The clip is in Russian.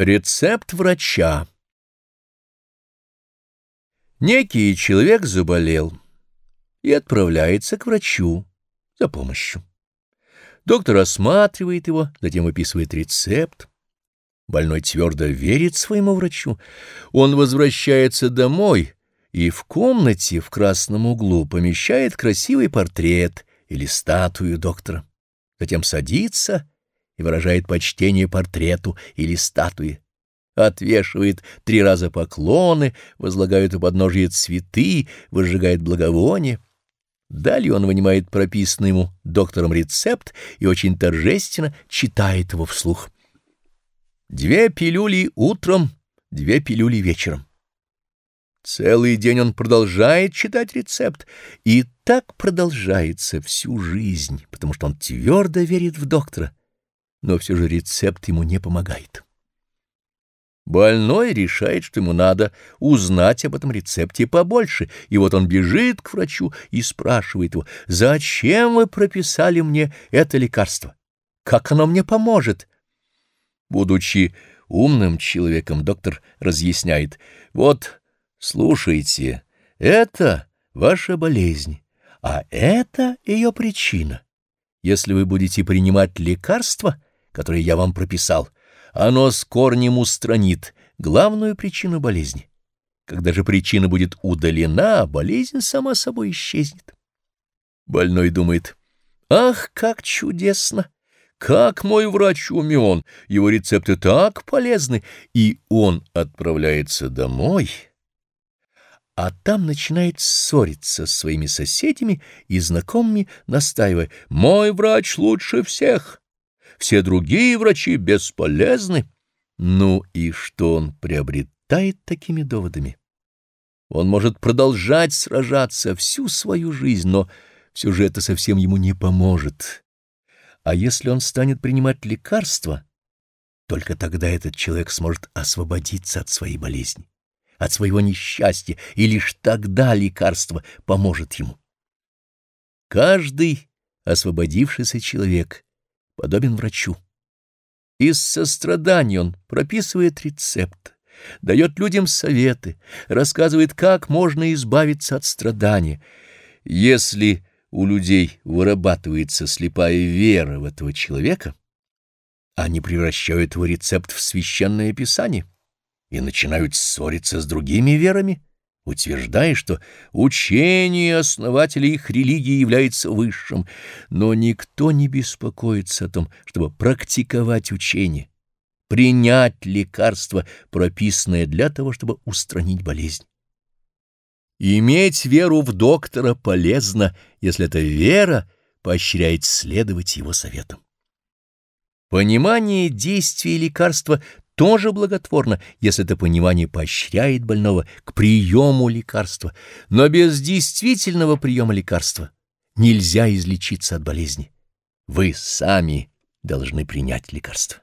Рецепт врача Некий человек заболел и отправляется к врачу за помощью. Доктор осматривает его, затем выписывает рецепт. Больной твердо верит своему врачу. Он возвращается домой и в комнате в красном углу помещает красивый портрет или статую доктора. Затем садится и выражает почтение портрету или статуе. Отвешивает три раза поклоны, возлагает у подножия цветы, выжигает благовоние. Далее он вынимает прописанный ему доктором рецепт и очень торжественно читает его вслух. Две пилюли утром, две пилюли вечером. Целый день он продолжает читать рецепт, и так продолжается всю жизнь, потому что он твердо верит в доктора но все же рецепт ему не помогает. Больной решает, что ему надо узнать об этом рецепте побольше, и вот он бежит к врачу и спрашивает его, «Зачем вы прописали мне это лекарство? Как оно мне поможет?» Будучи умным человеком, доктор разъясняет, «Вот, слушайте, это ваша болезнь, а это ее причина. Если вы будете принимать лекарства, которое я вам прописал, оно с корнем устранит главную причину болезни. Когда же причина будет удалена, болезнь сама собой исчезнет. Больной думает, ах, как чудесно! Как мой врач умен, его рецепты так полезны, и он отправляется домой, а там начинает ссориться с своими соседями и знакомыми, настаивая «Мой врач лучше всех!» Все другие врачи бесполезны. Ну и что он приобретает такими доводами? Он может продолжать сражаться всю свою жизнь, но все же это совсем ему не поможет. А если он станет принимать лекарства, только тогда этот человек сможет освободиться от своей болезни, от своего несчастья, и лишь тогда лекарство поможет ему. Каждый освободившийся человек подобен врачу. Из сострадания он прописывает рецепт, дает людям советы, рассказывает, как можно избавиться от страдания. Если у людей вырабатывается слепая вера в этого человека, они превращают его рецепт в священное писание и начинают ссориться с другими верами, утверждая, что учение основателей их религии является высшим, но никто не беспокоится о том, чтобы практиковать учение, принять лекарство, прописанное для того, чтобы устранить болезнь. Иметь веру в доктора полезно, если эта вера поощряет следовать его советам. Понимание действия лекарства тоже благотворно, если это понимание поощряет больного к приему лекарства, но без действительного приема лекарства нельзя излечиться от болезни. Вы сами должны принять лекарство.